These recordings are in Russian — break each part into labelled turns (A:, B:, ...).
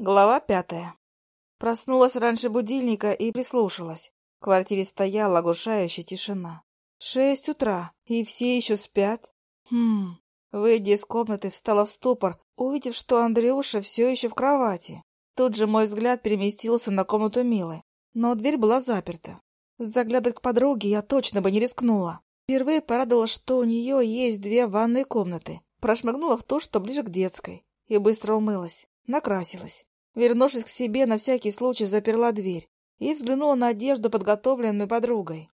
A: Глава пятая. Проснулась раньше будильника и прислушалась. В квартире стояла оглушающая тишина. Шесть утра, и все еще спят. Хм. Выйдя из комнаты, встала в ступор, увидев, что Андрюша все еще в кровати. Тут же мой взгляд переместился на комнату Милы, но дверь была заперта. Заглядывать к подруге я точно бы не рискнула. Впервые порадовалась, что у нее есть две ванные комнаты. Прошмыгнула в то, что ближе к детской, и быстро умылась, накрасилась. Вернувшись к себе, на всякий случай заперла дверь и взглянула на одежду, подготовленную подругой.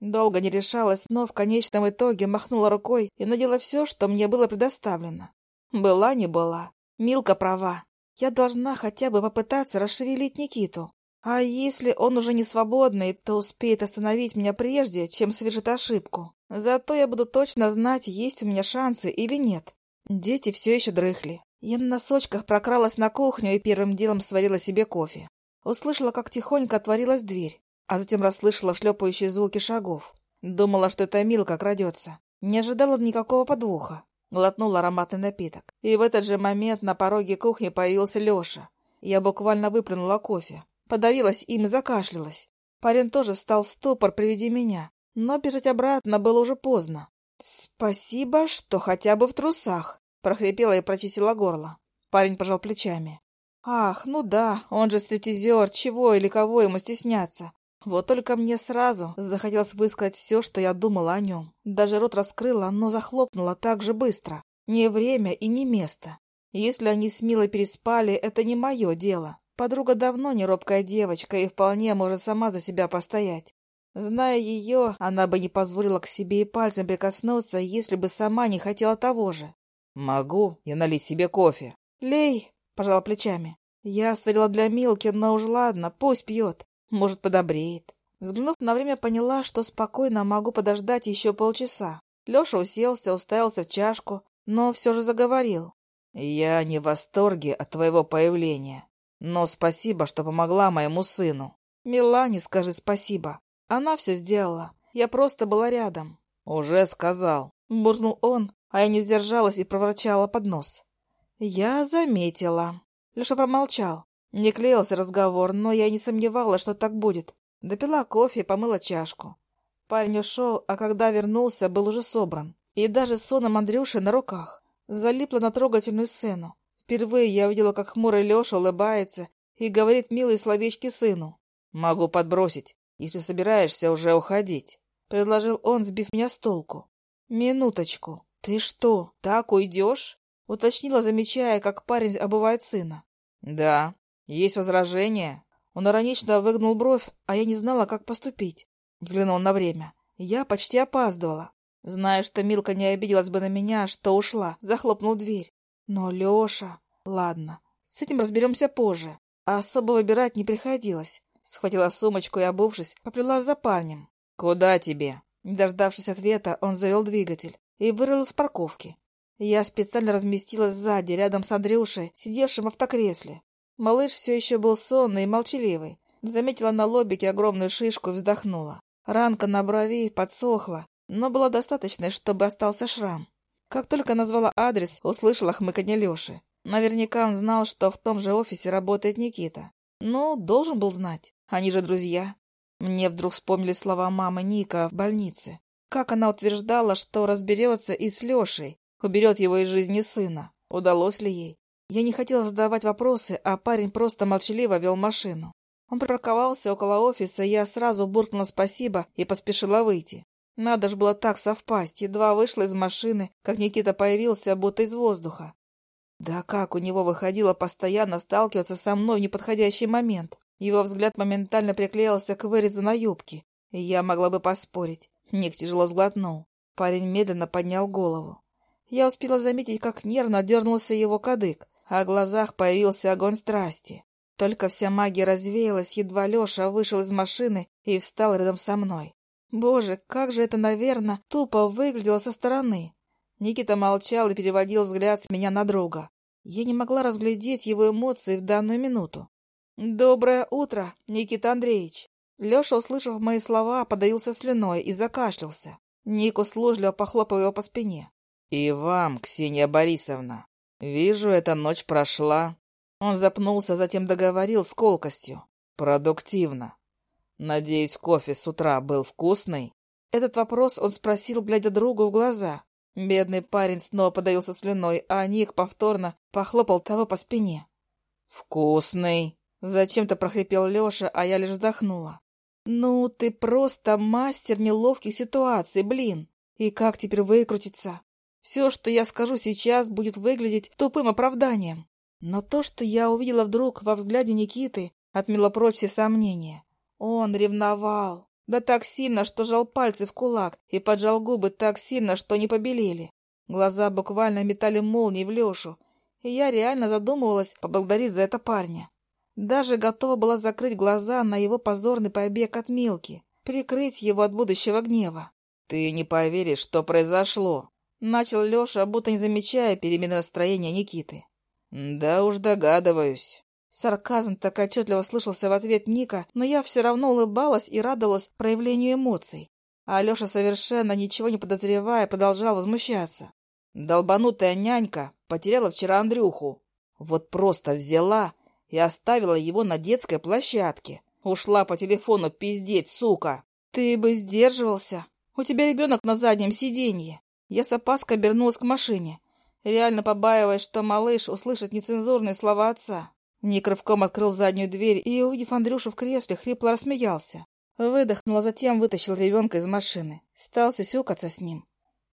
A: Долго не решалась, но в конечном итоге махнула рукой и надела все, что мне было предоставлено. Была не была. Милка права. Я должна хотя бы попытаться расшевелить Никиту. А если он уже не свободный, то успеет остановить меня прежде, чем совершит ошибку. Зато я буду точно знать, есть у меня шансы или нет. Дети все еще дрыхли. Я на носочках прокралась на кухню и первым делом сварила себе кофе. Услышала, как тихонько отворилась дверь, а затем расслышала шлепающие звуки шагов. Думала, что это Милка крадется. Не ожидала никакого подвоха. Глотнула ароматный напиток. И в этот же момент на пороге кухни появился Леша. Я буквально выплюнула кофе. Подавилась им и закашлялась. Парень тоже встал в ступор при виде меня. Но бежать обратно было уже поздно. «Спасибо, что хотя бы в трусах», прохрипела и прочистила горло. Парень пожал плечами. «Ах, ну да, он же стриптизер, чего или кого ему стесняться? Вот только мне сразу захотелось высказать все, что я думала о нем. Даже рот раскрыла, но захлопнула так же быстро. Не время и не место. Если они с Милой переспали, это не мое дело. Подруга давно не робкая девочка и вполне может сама за себя постоять. Зная ее, она бы не позволила к себе и пальцем прикоснуться, если бы сама не хотела того же.
B: «Могу я налить себе кофе?»
A: «Лей», — пожала плечами. «Я сварила для Милки, но уж ладно, пусть пьет. Может, подобреет». Взглянув на время, поняла, что спокойно могу подождать еще полчаса. Леша уселся, уставился в чашку, но все же заговорил.
B: «Я не в восторге от твоего появления, но спасибо, что помогла моему сыну».
A: «Милане скажи спасибо. Она все сделала. Я просто была рядом».
B: «Уже сказал», —
A: буркнул он, а я не сдержалась и проворчала под нос. «Я заметила». Леша промолчал. Не клеился разговор, но я не сомневалась, что так будет. Допила кофе, помыла чашку. Парень ушел, а когда вернулся, был уже собран. И даже с соном Андрюши на руках. Залипла на трогательную сцену. Впервые я увидела, как хмурый Леша улыбается и говорит милые словечки сыну.
B: «Могу подбросить, если собираешься уже уходить», —
A: предложил он, сбив меня с толку. «Минуточку. «Ты что, так уйдешь?» — уточнила, замечая, как парень обывает сына.
B: «Да. Есть возражения?»
A: Он иронично выгнул бровь, а я не знала, как поступить. Взглянул на время. Я почти опаздывала. Зная, что Милка не обиделась бы на меня, что ушла, захлопнул дверь. Но Леша... Ладно, с этим разберемся позже. А особо выбирать не приходилось. Схватила сумочку и, обувшись, поплела за парнем.
B: «Куда тебе?»
A: Не дождавшись ответа, он завел двигатель и вырвал с парковки. Я специально разместилась сзади, рядом с Андрюшей, сидевшим в автокресле. Малыш все еще был сонный и молчаливый. Заметила на лобике огромную шишку и вздохнула. Ранка на брови подсохла, но была достаточной, чтобы остался шрам. Как только назвала адрес, услышала хмыканье Леши. Наверняка он знал, что в том же офисе работает Никита. Ну, должен был знать. Они же друзья. Мне вдруг вспомнили слова мамы Ника в больнице. Как она утверждала, что разберется и с Лешей, уберет его из жизни сына. Удалось ли ей? Я не хотела задавать вопросы, а парень просто молчаливо вел машину. Он припарковался около офиса, я сразу буркнула спасибо и поспешила выйти. Надо ж было так совпасть. Едва вышла из машины, как Никита появился, будто из воздуха. Да как у него выходило постоянно сталкиваться со мной в неподходящий момент. Его взгляд моментально приклеился к вырезу на юбке, я могла бы поспорить. Ник тяжело сглотнул. Парень медленно поднял голову. Я успела заметить, как нервно дернулся его кадык, а в глазах появился огонь страсти. Только вся магия развеялась, едва Леша вышел из машины и встал рядом со мной. Боже, как же это, наверное, тупо выглядело со стороны. Никита молчал и переводил взгляд с меня на друга. Я не могла разглядеть его эмоции в данную минуту. «Доброе утро, Никита Андреевич!» Леша, услышав мои слова, подавился слюной и закашлялся. Ник услужливо похлопал его по спине.
B: — И вам, Ксения Борисовна. Вижу, эта ночь прошла Он запнулся, затем договорил с колкостью. «Продуктивно. Надеюсь, кофе с утра был вкусный?»
A: Этот вопрос он спросил, глядя другу в глаза. Бедный парень снова подавился слюной, а Ник повторно похлопал того по спине.
B: «Вкусный!» — зачем-то прохрипел Леша, а я лишь вздохнула.
A: «Ну, ты просто мастер неловких ситуаций, блин! И как теперь выкрутиться? Все, что я скажу сейчас, будет выглядеть тупым оправданием. Но то, что я увидела вдруг во взгляде Никиты, отмело прочь все сомнения. Он ревновал. Да так сильно, что жал пальцы в кулак, и поджал губы так сильно, что не побелели. Глаза буквально метали молнии в Лешу, и я реально задумывалась поблагодарить за это парня. Даже готова была закрыть глаза на его позорный побег от Милки, прикрыть его от будущего гнева.
B: «Ты не поверишь, что произошло!»
A: Начал Леша, будто не замечая перемены настроения Никиты.
B: «Да уж догадываюсь».
A: Сарказм так отчетливо слышался в ответ Ника, но я все равно улыбалась и радовалась проявлению эмоций. А Алеша, совершенно ничего не подозревая, продолжал возмущаться.
B: Долбанутая нянька потеряла вчера Андрюху. Вот просто взяла и оставила его на детской площадке. Ушла по телефону пиздеть, сука.
A: Ты бы сдерживался. У тебя ребенок на заднем сиденье. Я с опаской обернулась к машине реально побаиваясь, что малыш услышит нецензурные слова отца. Ник рывком открыл заднюю дверь и, увидев Андрюшу в кресле, хрипло рассмеялся. Выдохнул, а затем вытащил ребенка из машины. Стал сюсюкаться с ним.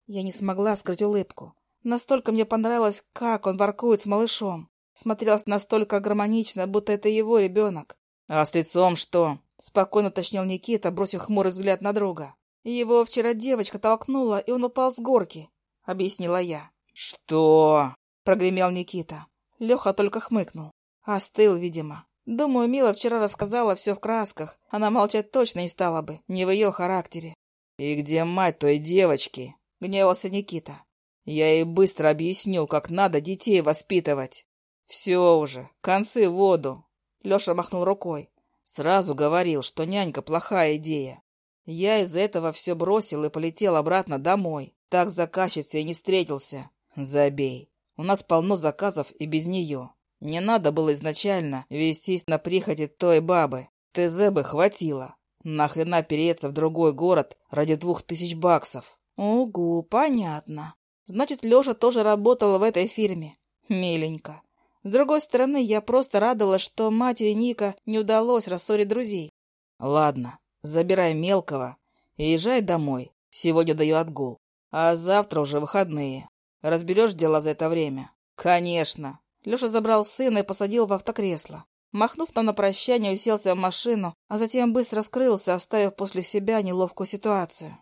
A: Я не смогла скрыть улыбку. Настолько мне понравилось, как он воркует с малышом. Смотрелось настолько гармонично, будто это его ребенок.
B: «А с лицом что?»
A: — спокойно уточнил Никита, бросив хмурый взгляд на друга. «Его вчера девочка толкнула, и он упал с горки», — объяснила я.
B: «Что?»
A: — прогремел Никита. Леха только хмыкнул. Остыл, видимо. Думаю, Мила вчера рассказала все в красках. Она молчать точно не стала бы, не в ее характере.
B: «И где мать той девочки?»
A: — гневался Никита.
B: «Я ей быстро объясню, как надо детей воспитывать. Все уже, концы в воду».
A: Леша махнул рукой.
B: «Сразу говорил, что нянька плохая идея. Я из-за этого все бросил и полетел обратно домой. Так заказчицей и не встретился. Забей. У нас полно заказов и без нее. Не надо было изначально вестись на прихоти той бабы. ТЗ бы хватило. Нахрена переться в другой город ради двух тысяч баксов?
A: Угу, понятно. Значит, Леша тоже работал в этой фирме. Миленько. С другой стороны, я просто радовалась, что матери Ника не удалось рассорить друзей.
B: Ладно, забирай мелкого и езжай домой. Сегодня даю отгул. А завтра уже выходные. Разберешь дела за это время?
A: Конечно. Леша забрал сына и посадил в автокресло. Махнув нам на прощание, уселся в машину, а затем быстро скрылся, оставив после себя неловкую ситуацию.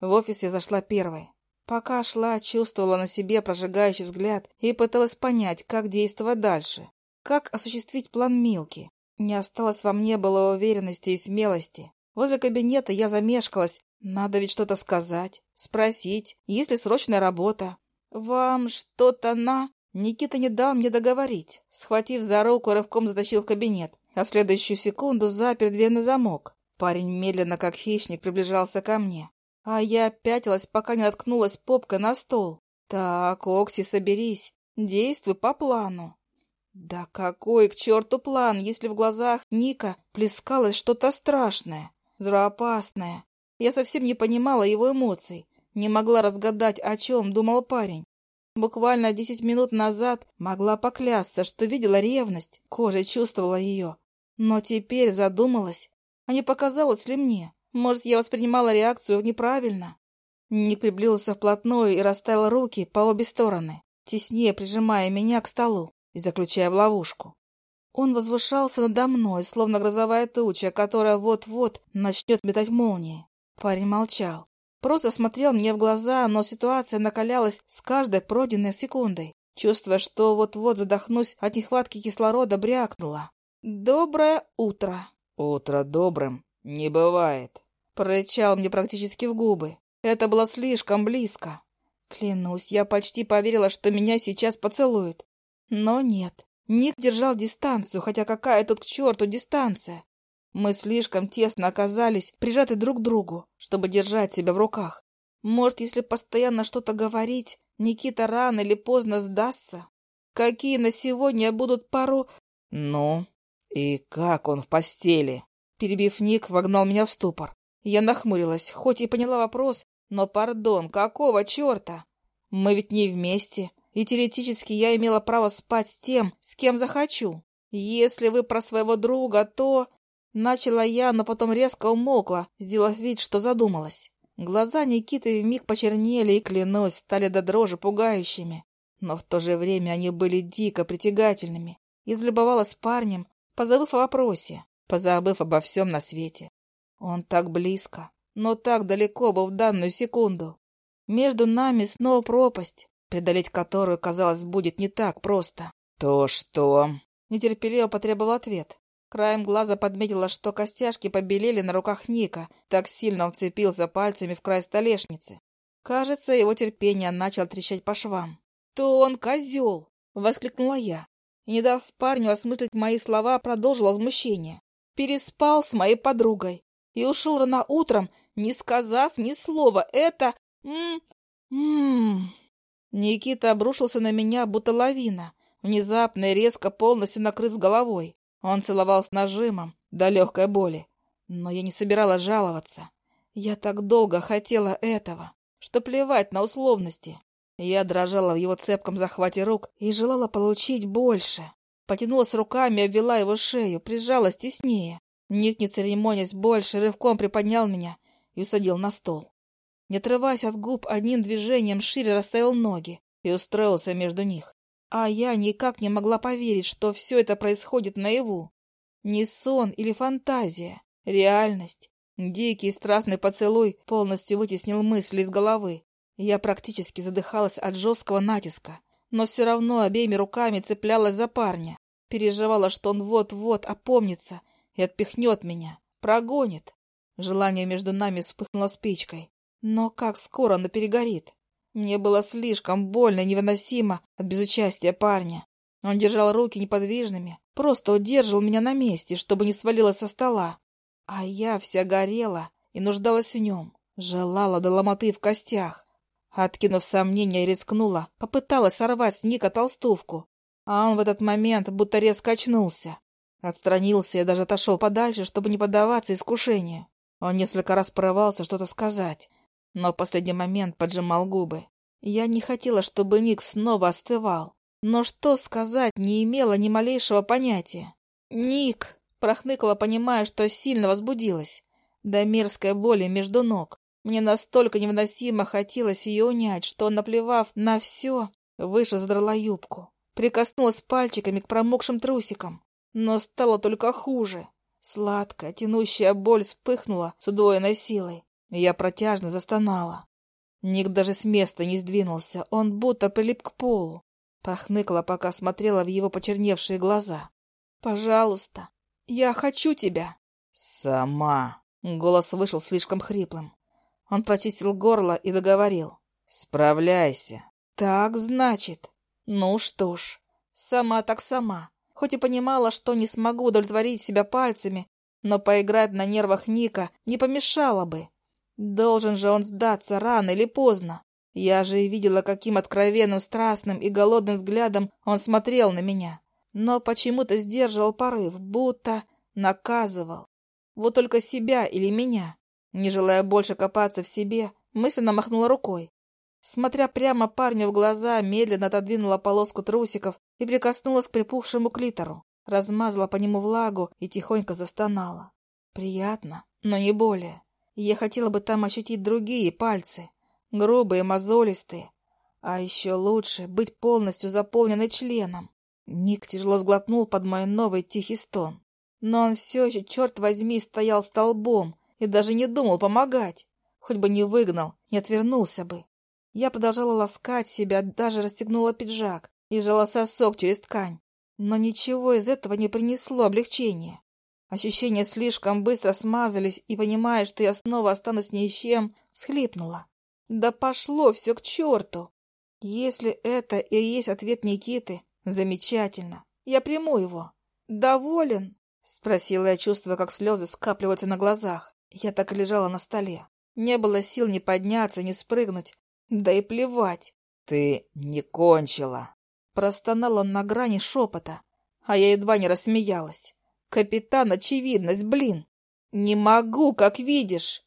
A: В офис я зашла первой. Пока шла, чувствовала на себе прожигающий взгляд и пыталась понять, как действовать дальше. Как осуществить план Милки. Не осталось во мне было уверенности и смелости. Возле кабинета я замешкалась. Надо ведь что-то сказать, спросить, есть ли срочная работа. «Вам что-то на...» Никита не дал мне договорить. Схватив за руку, рывком затащил в кабинет, а в следующую секунду запер дверь на замок. Парень медленно, как хищник, приближался ко мне. А я пятилась, пока не наткнулась попкой на стол. «Так, Окси, соберись. Действуй по плану». Да какой к черту план, если в глазах Ника плескалось что-то страшное, злоопасное. Я совсем не понимала его эмоций. Не могла разгадать, о чем думал парень. Буквально десять минут назад могла поклясться, что видела ревность, кожей чувствовала ее. Но теперь задумалась, а не показалось ли мне? Может, я воспринимала реакцию неправильно? Ник приблизился вплотную и расставил руки по обе стороны, теснее прижимая меня к столу и заключая в ловушку. Он возвышался надо мной, словно грозовая туча, которая вот-вот начнет метать молнии. Парень молчал. Просто смотрел мне в глаза, но ситуация накалялась с каждой пройденной секундой. Чувствуя, что вот-вот задохнусь от нехватки кислорода, брякнула. «Доброе утро!»
B: «Утро добрым не бывает!»
A: Прорычал мне практически в губы. Это было слишком близко. Клянусь, я почти поверила, что меня сейчас поцелуют. Но нет. Ник держал дистанцию, хотя какая тут к черту дистанция? Мы слишком тесно оказались прижаты друг к другу, чтобы держать себя в руках. Может, если постоянно что-то говорить, Никита рано или поздно сдастся? Какие на сегодня будут пару
B: «Ну, и как он в постели?»
A: Перебив Ник, вогнал меня в ступор. Я нахмурилась, хоть и поняла вопрос, но, пардон, какого черта? Мы ведь не вместе, и теоретически я имела право спать с тем, с кем захочу. Если вы про своего друга, то... Начала я, но потом резко умолкла, сделав вид, что задумалась. Глаза Никиты вмиг почернели и, клянусь, стали до дрожи пугающими. Но в то же время они были дико притягательными. Излюбовалась парнем, позабыв о вопросе, позабыв обо всем на свете. Он так близко, но так далеко был в данную секунду. Между нами снова пропасть, преодолеть которую, казалось, будет не так просто.
B: «То что?»
A: — нетерпеливо потребовал ответ. Краем глаза подметила, что костяшки побелели на руках Ника, так сильно вцепился пальцами в край столешницы. Кажется, его терпение начало трещать по швам. «То он козел!» — воскликнула я. И, не дав парню осмыслить мои слова, продолжила возмущение. «Переспал с моей подругой и ушел рано утром, не сказав ни слова. Это... М -м -м. Никита обрушился на меня, будто лавина, внезапно и резко полностью накрыт головой. Он целовал с нажимом, до легкой боли. Но я не собиралась жаловаться. Я так долго хотела этого, что плевать на условности. Я дрожала в его цепком захвате рук и желала получить больше. Потянулась руками, обвела его шею, прижалась теснее. Ник, не церемонясь больше, рывком приподнял меня и усадил на стол. Не отрываясь от губ, одним движением шире расставил ноги и устроился между них. А я никак не могла поверить, что все это происходит наяву. Не сон или фантазия, реальность. Дикий страстный поцелуй полностью вытеснил мысли из головы. Я практически задыхалась от жесткого натиска, но все равно обеими руками цеплялась за парня. Переживала, что он вот-вот опомнится и отпихнет меня, прогонит. Желание между нами вспыхнуло спичкой. Но как скоро оно перегорит? Мне было слишком больно и невыносимо от безучастия парня. Он держал руки неподвижными, просто удерживал меня на месте, чтобы не свалилась со стола. А я вся горела и нуждалась в нем, желала до ломоты в костях. Откинув сомнения, рискнула, попыталась сорвать с Ника толстовку, а он в этот момент будто резко очнулся. Отстранился и даже отошел подальше, чтобы не поддаваться искушению. Он несколько раз порывался что-то сказать, но в последний момент поджимал губы. Я не хотела, чтобы Ник снова остывал, но что сказать не имела ни малейшего понятия. «Ник!» — прохныкала, понимая, что сильно возбудилась. До мерзкой боли между ног. Мне настолько невыносимо хотелось ее унять, что, наплевав на все, выше задрала юбку. Прикоснулась пальчиками к промокшим трусикам. Но стало только хуже. Сладкая, тянущая боль вспыхнула с удвоенной силой. Я протяжно застонала. Ник даже с места не сдвинулся, он будто прилип к полу. Прохныкала, пока смотрела в его почерневшие глаза. «Пожалуйста, я хочу тебя!»
B: «Сама!»
A: Голос вышел слишком хриплым. Он прочистил горло и договорил.
B: «Справляйся!»
A: «Так, значит...» «Ну что ж, сама так сама. Хоть и понимала, что не смогу удовлетворить себя пальцами, но поиграть на нервах Ника не помешало бы. Должен же он сдаться рано или поздно. Я же и видела, каким откровенным, страстным и голодным взглядом он смотрел на меня. Но почему-то сдерживал порыв, будто наказывал. Вот только себя или меня. Не желая больше копаться в себе, мысленно махнула рукой. Смотря прямо парню в глаза, медленно отодвинула полоску трусиков и прикоснулась к припухшему клитору. Размазала по нему влагу и тихонько застонала. Приятно, но не более. Я хотела бы там ощутить другие пальцы, грубые, мозолистые. А еще лучше быть полностью заполненной членом. Ник тяжело сглотнул под мой новый тихий стон. Но он все еще, черт возьми, стоял столбом и даже не думал помогать. Хоть бы не выгнал, не отвернулся бы. Я продолжала ласкать себя, даже расстегнула пиджак и жала сосок через ткань. Но ничего из этого не принесло облегчения. Ощущения слишком быстро смазались, и, понимая, что я снова останусь ни с чем, всхлипнула. Да пошло все к черту! Если это и есть ответ Никиты, замечательно. Я приму его. Доволен? Спросила я, чувствуя, как слезы скапливаются на глазах. Я так и лежала на столе. Не было сил ни подняться, ни спрыгнуть. Да и плевать.
B: Ты не кончила.
A: Простонал он на грани шепота. а я едва не рассмеялась. Капитан Очевидность, блин! Не могу, как видишь!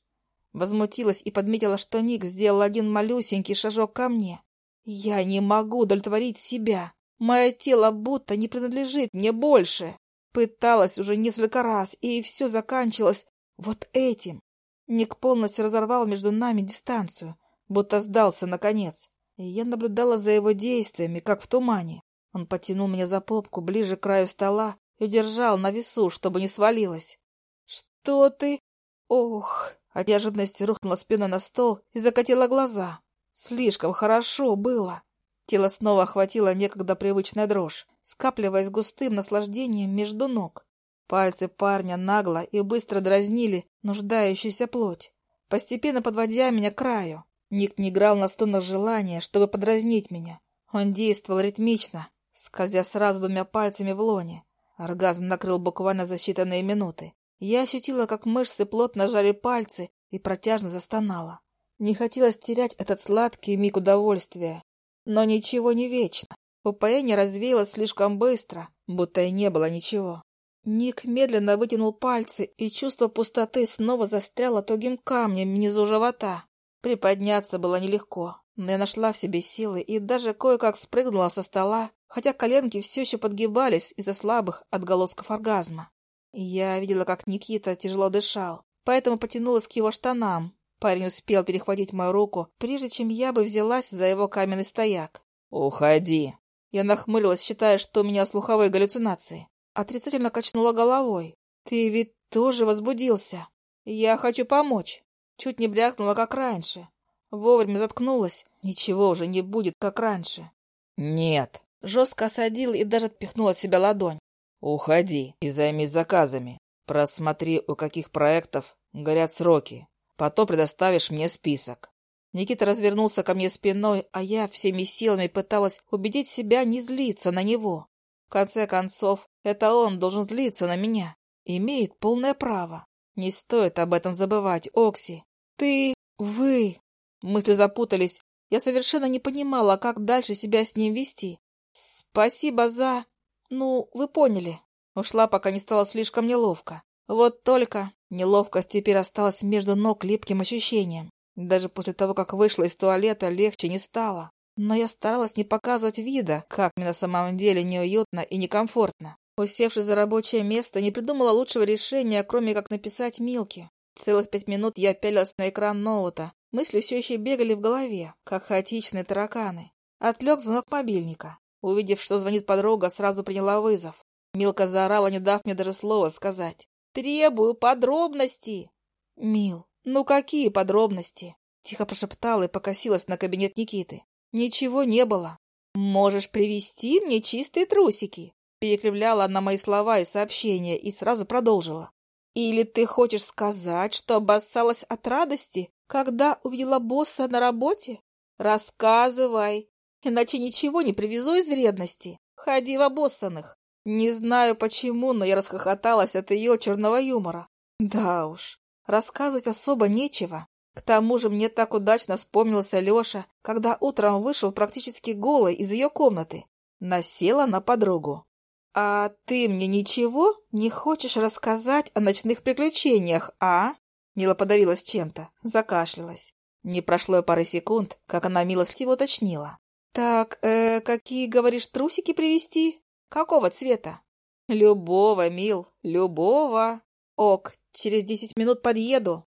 A: Возмутилась и подметила, что Ник сделал один малюсенький шажок ко мне. Я не могу удовлетворить себя. Мое тело будто не принадлежит мне больше. Пыталась уже несколько раз, и все заканчивалось вот этим. Ник полностью разорвал между нами дистанцию, будто сдался наконец. И я наблюдала за его действиями, как в тумане. Он потянул меня за попку ближе к краю стола и удержал на весу, чтобы не свалилась. «Что ты?» «Ох!» От неожиданности рухнула спиной на стол и закатила глаза. Слишком хорошо было. Тело снова охватило некогда привычная дрожь, скапливаясь густым наслаждением между ног. Пальцы парня нагло и быстро дразнили нуждающуюся плоть, постепенно подводя меня к краю. Ник не играл на струнах желания, чтобы подразнить меня. Он действовал ритмично, скользя сразу двумя пальцами в лоне. Оргазм накрыл буквально за считанные минуты. Я ощутила, как мышцы плотно жали пальцы и протяжно застонала. Не хотелось терять этот сладкий миг удовольствия. Но ничего не вечно. Упоение развеялось слишком быстро, будто и не было ничего. Ник медленно вытянул пальцы, и чувство пустоты снова застряло тугим камнем внизу живота. Приподняться было нелегко, но я нашла в себе силы и даже кое-как спрыгнула со стола, хотя коленки все еще подгибались из-за слабых отголосков оргазма. Я видела, как Никита тяжело дышал, поэтому потянулась к его штанам. Парень успел перехватить мою руку, прежде чем я бы взялась за его каменный стояк.
B: «Уходи!»
A: Я нахмурилась, считая, что у меня слуховые галлюцинации. Отрицательно качнула головой. «Ты ведь тоже возбудился. Я хочу помочь». Чуть не брякнула, как раньше. Вовремя заткнулась. Ничего уже не будет, как раньше.
B: «Нет».
A: Жестко осадил и даже отпихнул от себя ладонь.
B: Уходи и займись заказами. Просмотри, у каких проектов горят сроки. Потом предоставишь мне список.
A: Никита развернулся ко мне спиной, а я всеми силами пыталась убедить себя не злиться на него. В конце концов, это он должен злиться на меня. Имеет полное право. Не стоит об этом забывать, Окси. Ты... вы... Мысли запутались. Я совершенно не понимала, как дальше себя с ним вести. Спасибо за... Ну, вы поняли. Ушла, пока не стало слишком неловко. Вот только неловкость теперь осталась между ног липким ощущением. Даже после того, как вышла из туалета, легче не стало. Но я старалась не показывать вида, как мне на самом деле неуютно и некомфортно. Усевшись за рабочее место, не придумала лучшего решения, кроме как написать Милке. Целых пять минут я пялилась на экран ноута. Мысли все еще бегали в голове, как хаотичные тараканы. Отвлек звонок мобильника. Увидев, что звонит подруга, сразу приняла вызов. Милка заорала, не дав мне даже слова сказать. «Требую подробностей!» «Мил, ну какие подробности?» Тихо прошептала и покосилась на кабинет Никиты. «Ничего не было. Можешь привезти мне чистые трусики?» Перекривляла она мои слова и сообщения и сразу продолжила. «Или ты хочешь сказать, что обоссалась от радости, когда увидела босса на работе? Рассказывай, иначе ничего не привезу из вредности. Ходи в обоссанных. Не знаю почему, но я расхохоталась от ее черного юмора. Да уж, рассказывать особо нечего. К тому же мне так удачно вспомнился Леша, когда утром вышел практически голый из ее комнаты. Насела на подругу. «А ты мне ничего не хочешь рассказать о ночных приключениях, а?» Мила подавилась чем-то, закашлялась. Не прошло и пары секунд, как она милостиво уточнила. «Так, э, какие, говоришь, трусики привезти? Какого цвета?» «Любого, мил, любого. Ок, через десять минут подъеду».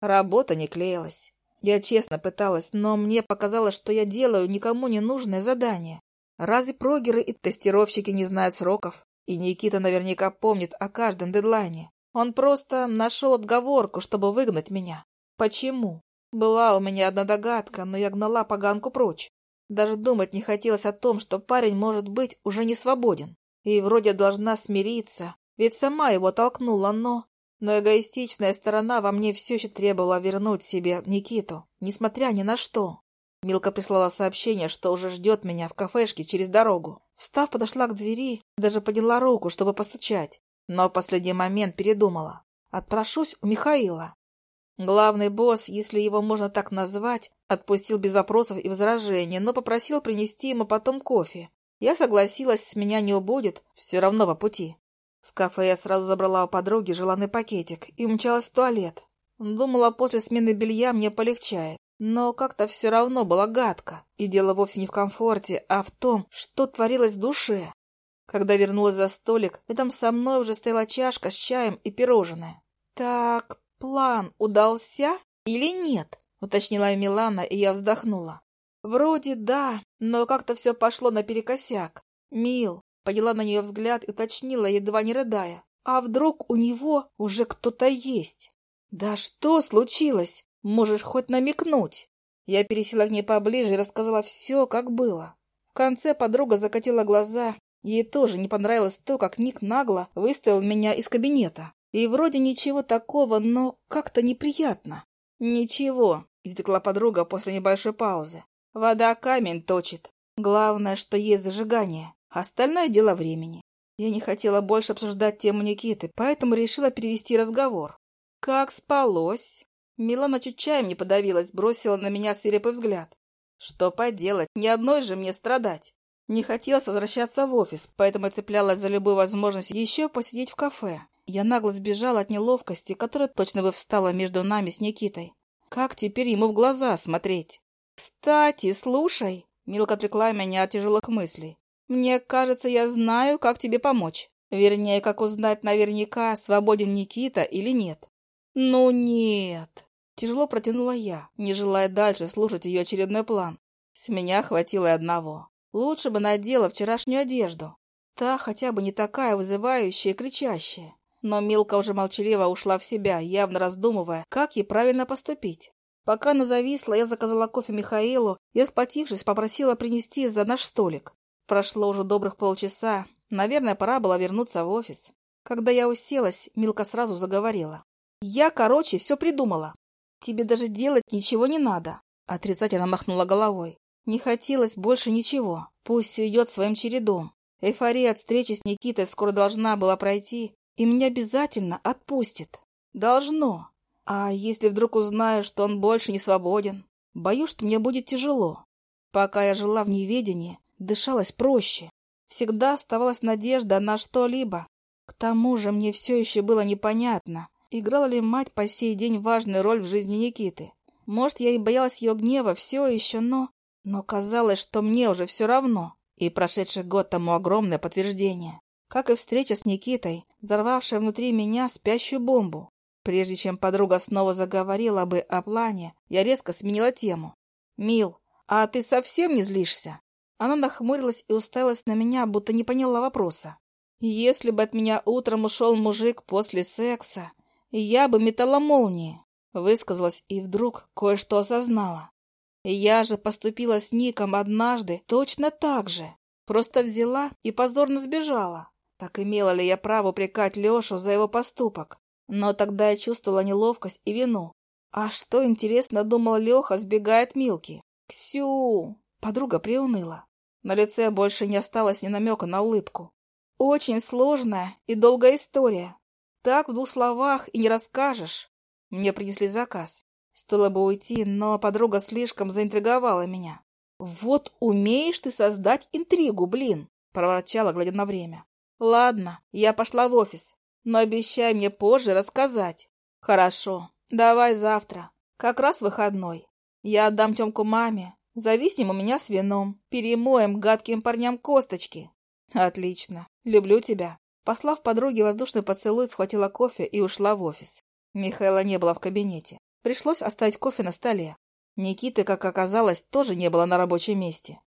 A: Работа не клеилась. Я честно пыталась, но мне показалось, что я делаю никому не нужное задание. Разве прогеры и тестировщики не знают сроков? И Никита наверняка помнит о каждом дедлайне. Он просто нашел отговорку, чтобы выгнать меня. Почему? Была у меня одна догадка, но я гнала поганку прочь. Даже думать не хотелось о том, что парень может быть уже не свободен. И вроде должна смириться, ведь сама его толкнула, но... Но эгоистичная сторона во мне все еще требовала вернуть себе Никиту, несмотря ни на что. Милка прислала сообщение, что уже ждет меня в кафешке через дорогу. Встав, подошла к двери, даже подняла руку, чтобы постучать. Но в последний момент передумала. Отпрошусь у Михаила. Главный босс, если его можно так назвать, отпустил без вопросов и возражений, но попросил принести ему потом кофе. Я согласилась, с меня не убудет, все равно по пути. В кафе я сразу забрала у подруги желанный пакетик и умчалась в туалет. Думала, после смены белья мне полегчает. Но как-то все равно было гадко. И дело вовсе не в комфорте, а в том, что творилось в душе. Когда вернулась за столик, рядом со мной уже стояла чашка с чаем и пирожное. «Так, план удался или нет?» — уточнила Милана, и я вздохнула. «Вроде да, но как-то все пошло наперекосяк. Мил, подняла на нее взгляд и уточнила, едва не рыдая. А вдруг у него уже кто-то есть? Да что случилось? Можешь хоть намекнуть? Я пересела к ней поближе и рассказала все, как было. В конце подруга закатила глаза. Ей тоже не понравилось то, как Ник нагло выставил меня из кабинета. И вроде ничего такого, но как-то неприятно. «Ничего», — изрекла подруга после небольшой паузы. Вода камень точит. Главное, что есть зажигание. Остальное дело времени. Я не хотела больше обсуждать тему Никиты, поэтому решила перевести разговор. «Как спалось?» Милана чуть чаем не подавилась, бросила на меня свирепый взгляд. «Что поделать, ни одной же мне страдать». Не хотелось возвращаться в офис, поэтому цеплялась за любую возможность еще посидеть в кафе. Я нагло сбежала от неловкости, которая точно бы встала между нами с Никитой. Как теперь ему в глаза смотреть? «Кстати, слушай», — Милка отвлекла меня от тяжелых мыслей. «Мне кажется, я знаю, как тебе помочь. Вернее, как узнать наверняка, свободен Никита или нет». «Ну нет», — тяжело протянула я, не желая дальше слушать ее очередной план. С меня хватило и одного. Лучше бы надела вчерашнюю одежду. Та хотя бы не такая вызывающая и кричащая. Но Милка уже молчаливо ушла в себя, явно раздумывая, как ей правильно поступить. Пока она зависла, я заказала кофе Михаилу и, расплатившись, попросила принести за наш столик. Прошло уже добрых полчаса. Наверное, пора было вернуться в офис. Когда я уселась, Милка сразу заговорила. «Я, короче, все придумала. Тебе даже делать ничего не надо». Отрицательно махнула головой. Не хотелось больше ничего. Пусть все идет своим чередом. Эйфория от встречи с Никитой скоро должна была пройти, и меня обязательно отпустит. Должно. А если вдруг узнаю, что он больше не свободен? Боюсь, что мне будет тяжело. Пока я жила в неведении, дышалось проще. Всегда оставалась надежда на что-либо. К тому же мне все еще было непонятно, играла ли мать по сей день важную роль в жизни Никиты. Может, я и боялась ее гнева все еще, но... Но казалось, что мне уже все равно. И прошедший год тому огромное подтверждение. Как и встреча с Никитой, взорвавшая внутри меня спящую бомбу. Прежде чем подруга снова заговорила бы о плане, я резко сменила тему. «Мил, а ты совсем не злишься?» Она нахмурилась и уставилась на меня, будто не поняла вопроса. «Если бы от меня утром ушел мужик после секса, я бы метала молнии», высказалась и вдруг кое-что осознала. Я же поступила с Ником однажды точно так же. Просто взяла и позорно сбежала. Так имела ли я право упрекать Лешу за его поступок? Но тогда я чувствовала неловкость и вину. А что, интересно, думал Леха, сбегает от Милки? «Ксю!» Подруга приуныла. На лице больше не осталось ни намека на улыбку. «Очень сложная и долгая история. Так в двух словах и не расскажешь». Мне принесли заказ. Стоило бы уйти, но подруга слишком заинтриговала меня. «Вот умеешь ты создать интригу, блин!» — проворчала, глядя на время. «Ладно, я пошла в офис. Но обещай мне позже рассказать. Хорошо, давай завтра. Как раз выходной. Я отдам Тёмку маме. Зависим у меня с вином. Перемоем гадким парням косточки. Отлично. Люблю тебя. Послав подруге воздушный поцелуй, схватила кофе и ушла в офис. Михаила не было в кабинете. Пришлось оставить кофе на столе. Никиты, как оказалось, тоже не было на рабочем месте.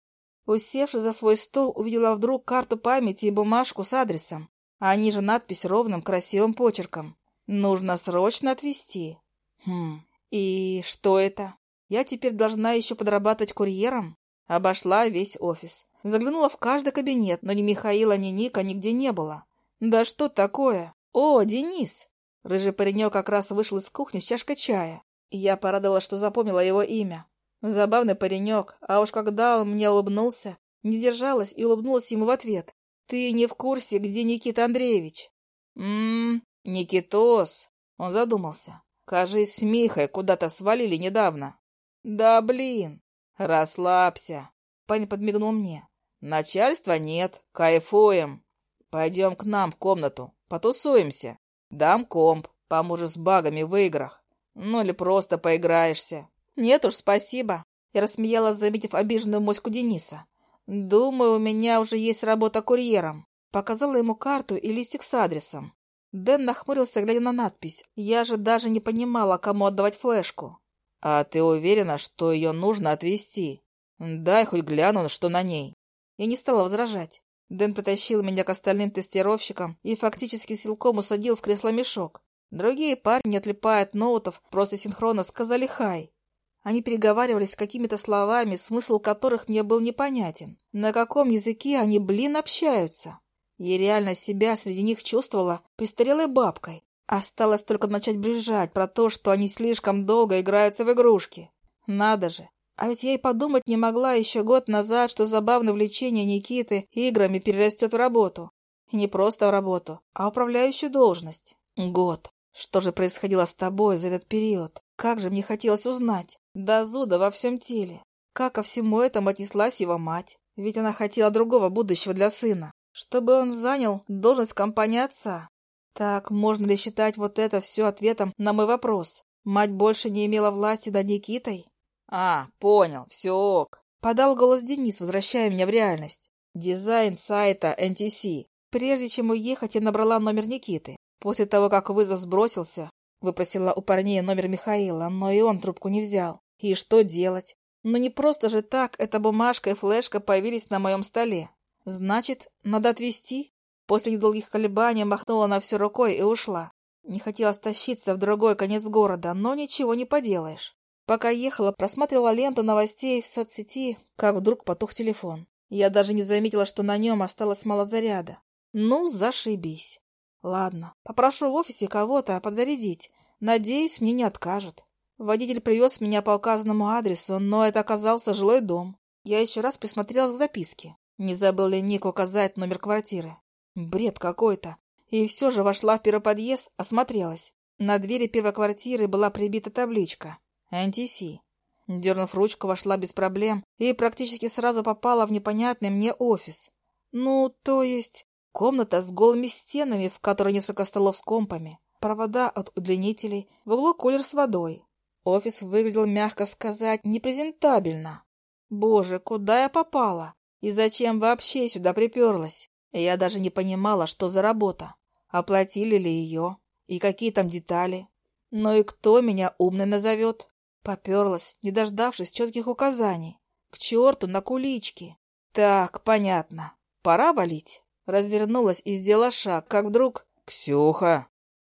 A: Усевшись за свой стол, увидела вдруг карту памяти и бумажку с адресом а ниже надпись ровным красивым почерком. Нужно срочно отвезти. Хм, и что это? Я теперь должна еще подрабатывать курьером? Обошла весь офис. Заглянула в каждый кабинет, но ни Михаила, ни Ника нигде не было. Да что такое? О, Денис! Рыжий паренек как раз вышел из кухни с чашкой чая. Я порадовала, что запомнила его имя. Забавный паренек, а уж когда он мне улыбнулся, не держалась и улыбнулась ему в ответ. Ты не в курсе, где Никита Андреевич? Ммм, Никитос. Он задумался. Кажись, с Михой куда-то свалили недавно. Да блин. Расслабься. Парень подмигнул мне.
B: Начальства нет, кайфуем. Пойдем к нам в комнату, потусуемся. Дам комп, поможешь с багами в играх. Ну или просто поиграешься.
A: Нет уж, спасибо. Я рассмеялась, заметив обиженную моську Дениса. Думаю, у меня уже есть работа курьером. Показала ему карту и листик с адресом. Дэн нахмурился, глядя на надпись. Я же даже не понимала, кому отдавать флешку.
B: «А ты уверена, что ее нужно отвезти? Дай хоть гляну, что на ней».
A: Я не стала возражать. Дэн притащил меня к остальным тестировщикам и фактически силком усадил в кресло-мешок. Другие парни, отлипая от ноутов, просто синхронно сказали «хай». Они переговаривались какими-то словами, смысл которых мне был непонятен. На каком языке они, блин, общаются? Я реально себя среди них чувствовала престарелой бабкой. Осталось только начать брежать про то, что они слишком долго играются в игрушки. Надо же, а ведь я и подумать не могла еще год назад, что забавное влечение Никиты играми перерастет в работу. И не просто в работу, а управляющую должность. Год. Что же происходило с тобой за этот период? Как же мне хотелось узнать. До зуда во всем теле. Как ко всему этому отнеслась его мать? Ведь она хотела другого будущего для сына. Чтобы он занял должность компании отца. Так, можно ли считать вот это все ответом на мой вопрос? Мать больше не имела власти над Никитой?
B: «А, понял, все ок», —
A: подал голос Денис, возвращая меня в реальность. «Дизайн сайта NTC. Прежде чем уехать, я набрала номер Никиты. После того, как вызов сбросился, выпросила у парней номер Михаила, но и он трубку не взял. И что делать? Ну не просто же так эта бумажка и флешка появились на моем столе. Значит, надо отвезти? После недолгих колебаний махнула на все рукой и ушла. Не хотела тащиться в другой конец города, но ничего не поделаешь. Пока ехала, просматривала ленту новостей в соцсети, как вдруг потух телефон. Я даже не заметила, что на нем осталось мало заряда. Ну, зашибись. Ладно, попрошу в офисе кого-то подзарядить. Надеюсь, мне не откажут. Водитель привез меня по указанному адресу, но это оказался жилой дом. Я еще раз присмотрелась к записке. Не забыл ли Ник указать номер квартиры? Бред какой-то. И все же вошла в первый подъезд, осмотрелась. На двери первой квартиры была прибита табличка Антиси. Дернув ручку, вошла без проблем и практически сразу попала в непонятный мне офис. Ну, то есть комната с голыми стенами, в которой несколько столов с компами, провода от удлинителей, в углу кулер с водой. Офис выглядел, мягко сказать, непрезентабельно. Боже, куда я попала? И зачем вообще сюда приперлась? Я даже не понимала, что за работа. Оплатили ли ее? И какие там детали? Ну и кто меня умной назовет? Поперлась, не дождавшись четких указаний. К черту на кулички. Так, понятно. Пора валить. Развернулась и сделала шаг, как вдруг...
B: «Ксюха!»